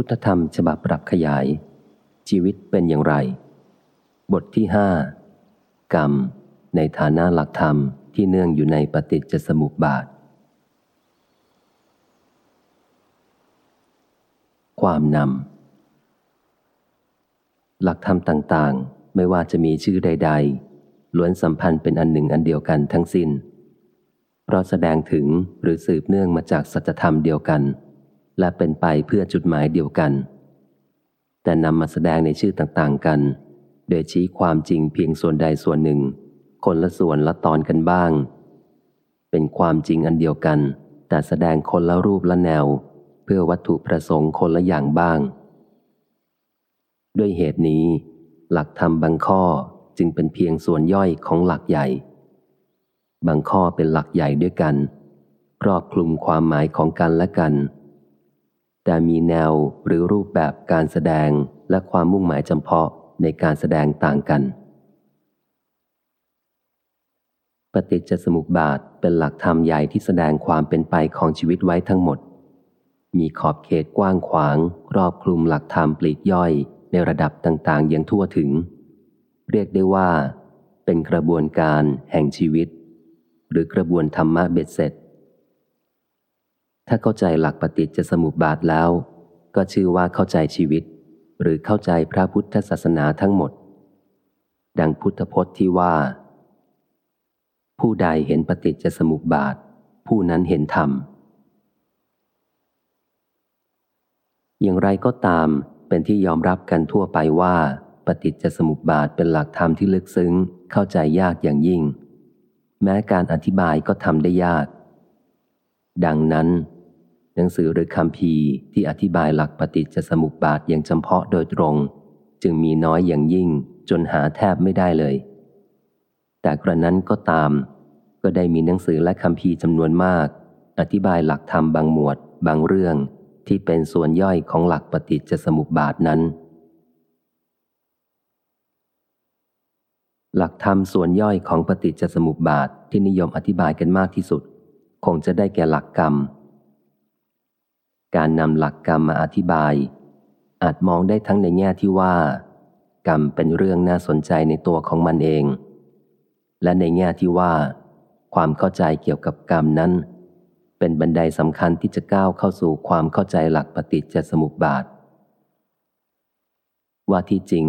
พุทธธรรมฉบับปรับขยาย ชีวิตเป็นอย่างไร บทที่ห้ากรรม ในฐานะหลักธรรมที่เนื่องอยู่ในปฏิจจสมุปบาท ความนำ หลักธรรมต่างๆ ไม่ว่าจะมีชื่อใด ๆ ล้วนสัมพันธ์เป็นอันหนึ่งอันเดียวกันทั้งสิน้น เพราะแสดงถึงหรือสืบเนื่องมาจากสัจธรรมเดียวกัน และเป็นไปเพื่อจุดหมายเดียวกัน แต่นำมาแสดงในชื่อต่างๆกัน โดยชี้ความจริงเพียงส่วนใดส่วนหนึ่ง คนละส่วนละตอนกันบ้าง เป็นความจริงอันเดียวกัน แต่แสดงคนละรูปละแนว เพื่อวัตถุประสงค์คนละอย่างบ้าง ด้วยเหตุนี้ หลักธรรมบางข้อจึงเป็นเพียงส่วนย่อยของหลักใหญ่ บางข้อเป็นหลักใหญ่ด้วยกัน ครอบคลุมความหมายของกันและกัน แต่มีแนวหรือรูปแบบการแสดงและความมุ่งหมายจำเพาะในการแสดงต่างกัน ปฏิจจสมุปบาทเป็นหลักธรรมใหญ่ที่แสดงความเป็นไปของชีวิตไว้ทั้งหมด มีขอบเขตกว้างขวางครอบคลุมหลักธรรมปลีกย่อยในระดับต่างๆ อย่างทั่วถึง เรียกได้ว่า เป็นกระบวนการแห่งชีวิต หรือกระบวนธรรมะเบ็ดเสร็จ ถ้าเข้าใจหลักปฏิจจสมุปบาทแล้ว ก็ชื่อว่าเข้าใจชีวิต หรือเข้าใจพระพุทธศาสนาทั้งหมด ดังพุทธพจน์ที่ว่า ผู้ใดเห็นปฏิจจสมุปบาท ผู้นั้นเห็นธรรม อย่างไรก็ตามเป็นที่ยอมรับกันทั่วไปว่า ปฏิจจสมุปบาทเป็นหลักธรรมที่ลึกซึ้ง เข้าใจยากอย่างยิ่ง แม้การอธิบายก็ทำได้ยาก ดังนั้น หนังสือหรือคำพีที่อธิบายหลักปฏิจจสมุปบาทอย่างจำเพาะโดยตรง จึงมีน้อยอย่างยิ่งจนหาแทบไม่ได้เลย แต่กระนั้นก็ตาม ก็ได้มีหนังสือและคำพีจำนวนมาก อธิบายหลักธรรมบางหมวด บางเรื่องที่เป็นส่วนย่อยของหลักปฏิจจสมุปบาทนั้น หลักธรรมส่วนย่อยของปฏิจจสมุปบาทที่นิยมอธิบายกันมากที่สุด คงจะได้แก่หลักกรรม การนำหลักกรรมมาอธิบาย อาจมองได้ทั้งในแง่ที่ว่า กรรมเป็นเรื่องน่าสนใจในตัวของมันเอง และในแง่ที่ว่า ความเข้าใจเกี่ยวกับกรรมนั้น เป็นบันไดสำคัญที่จะก้าวเข้าสู่ความเข้าใจหลักปฏิจจสมุปบาท ว่าที่จริง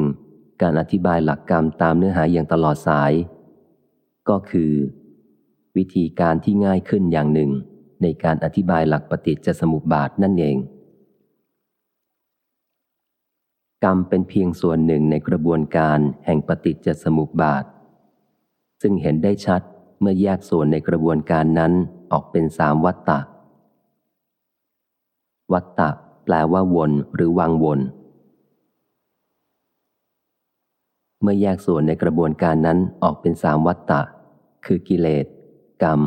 การอธิบายหลักกรรมตามเนื้อหาอย่างตลอดสาย ก็คือ วิธีการที่ง่ายขึ้นอย่างหนึ่ง ในการอธิบายหลักปฏิจจสมุปบาทนั่นเอง กรรมเป็นเพียงส่วนหนึ่งในกระบวนการแห่งปฏิจจสมุปบาท ซึ่งเห็นได้ชัดเมื่อแยกส่วนในกระบวนการนั้นออกเป็นสามวัตตะ วัตตะแปลว่าวนหรือวางวน เมื่อแยกส่วนในกระบวนการนั้นออกเป็นสามวัตตะ คือกิเลส กรรม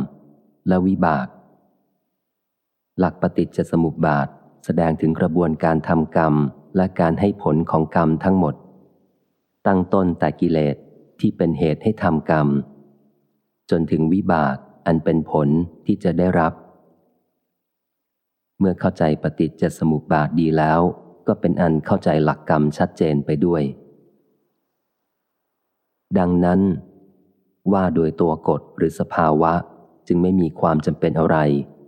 และวิบาก หลักปฏิจจสมุปบาท แสดงถึงกระบวนการทำกรรมและการให้ผลของกรรมทั้งหมด ตั้งต้นแต่กิเลสที่เป็นเหตุให้ทำกรรม จนถึงวิบากอันเป็นผลที่จะได้รับ เมื่อเข้าใจปฏิจจสมุปบาทดีแล้ว ก็เป็นอันเข้าใจหลักกรรมชัดเจนไปด้วย ดังนั้น ว่าโดยตัวกฎหรือสภาวะจึงไม่มีความจำเป็นอะไร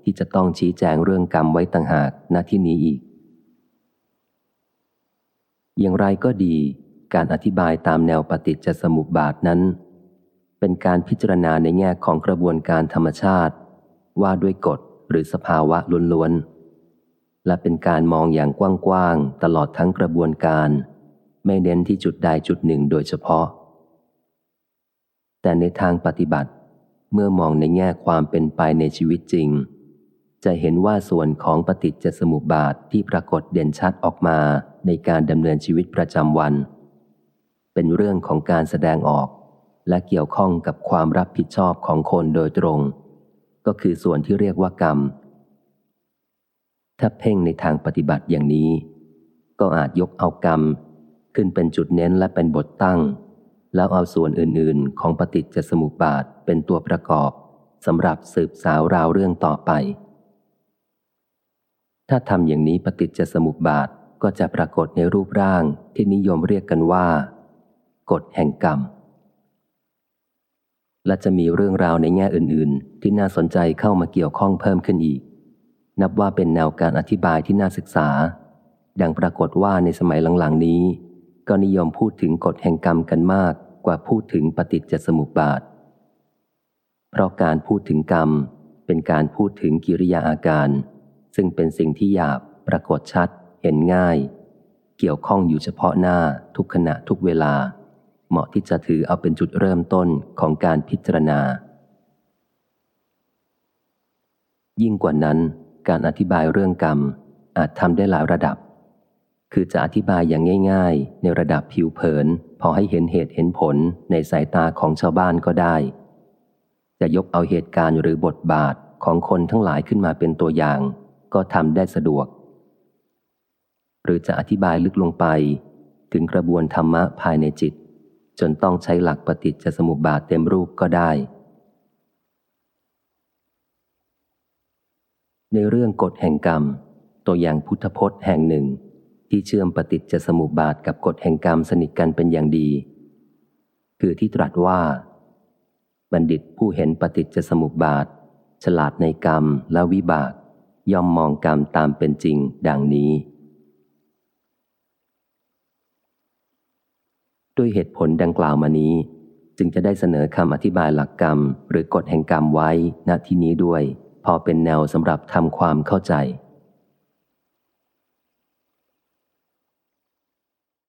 ที่จะต้องชี้แจงเรื่องกรรมไว้ต่างหากณที่นี้อีก อย่างไรก็ดี การอธิบายตามแนวปฏิจจสมุปบาทนั้น เป็นการพิจารณาในแง่ของกระบวนการธรรมชาติ ว่าด้วยกฎหรือสภาวะล้วนๆ และเป็นการมองอย่างกว้างๆ ตลอดทั้งกระบวนการ ไม่เน้นที่จุดใดจุดหนึ่งโดยเฉพาะ แต่ในทางปฏิบัติเมื่อมองในแง่ความเป็นไปในชีวิตจริง จะเห็นว่าส่วนของปฏิจจสมุปบาทที่ปรากฏเด่นชัดออกมาในการดำเนินชีวิตประจำวัน เป็นเรื่องของการแสดงออก และเกี่ยวข้องกับความรับผิดชอบของคนโดยตรง ก็คือส่วนที่เรียกว่ากรรม ถ้าเพ่งในทางปฏิบัติอย่างนี้ ก็อาจยกเอากรรม ขึ้นเป็นจุดเน้นและเป็นบทตั้ง แล้วเอาส่วนอื่นๆ ของปฏิจจสมุปบาทเป็นตัวประกอบสำหรับสืบสาวราวเรื่องต่อไป ถ้าทำอย่างนี้ปฏิจจสมุปบาทก็จะปรากฏในรูปร่างที่นิยมเรียกกันว่า กฎแห่งกรรม และจะมีเรื่องราวในแง่อื่น ๆ ที่น่าสนใจเข้ามาเกี่ยวข้องเพิ่มขึ้นอีก นับว่าเป็นแนวการอธิบายที่น่าศึกษา ดังปรากฏว่าในสมัยหลัง ๆ นี้ ก็นิยมพูดถึงกฎแห่งกรรมกันมากกว่าพูดถึงปฏิจจสมุปบาท เพราะการพูดถึงกรรมเป็นการพูดถึงกิริยาอาการ ซึ่งเป็นสิ่งที่หยาบปรากฏชัด เห็นง่าย เกี่ยวข้องอยู่เฉพาะหน้าทุกขณะทุกเวลา เหมาะที่จะถือเอาเป็นจุดเริ่มต้นของการพิจารณา ยิ่งกว่านั้น การอธิบายเรื่องกรรมอาจทำได้หลายระดับ คือจะอธิบายอย่างง่าย ๆ ในระดับผิวเผิน พอให้เห็นเหตุเห็นผลในสายตาของชาวบ้านก็ได้ จะยกเอาเหตุการณ์หรือบทบาทของคนทั้งหลายขึ้นมาเป็นตัวอย่าง ก็ทำได้สะดวก หรือจะอธิบายลึกลงไป ถึงกระบวนธรรมะภายในจิต จนต้องใช้หลักปฏิจจสมุปบาทเต็มรูปก็ได้ ในเรื่องกฎแห่งกรรม ตัวอย่างพุทธพจน์แห่งหนึ่ง ที่เชื่อมปฏิจจสมุปบาทกับกฎแห่งกรรมสนิทกันเป็นอย่างดี คือที่ตรัสว่า บัณฑิตผู้เห็นปฏิจจสมุปบาท ฉลาดในกรรมและวิบาก ย่อมมองกรรมตามเป็นจริงดังนี้ ด้วยเหตุผลดังกล่าวมานี้ จึงจะได้เสนอคำอธิบายหลักกรรม หรือกฎแห่งกรรมไว้ณที่นี้ด้วย พอเป็นแนวสำหรับทำความเข้าใจ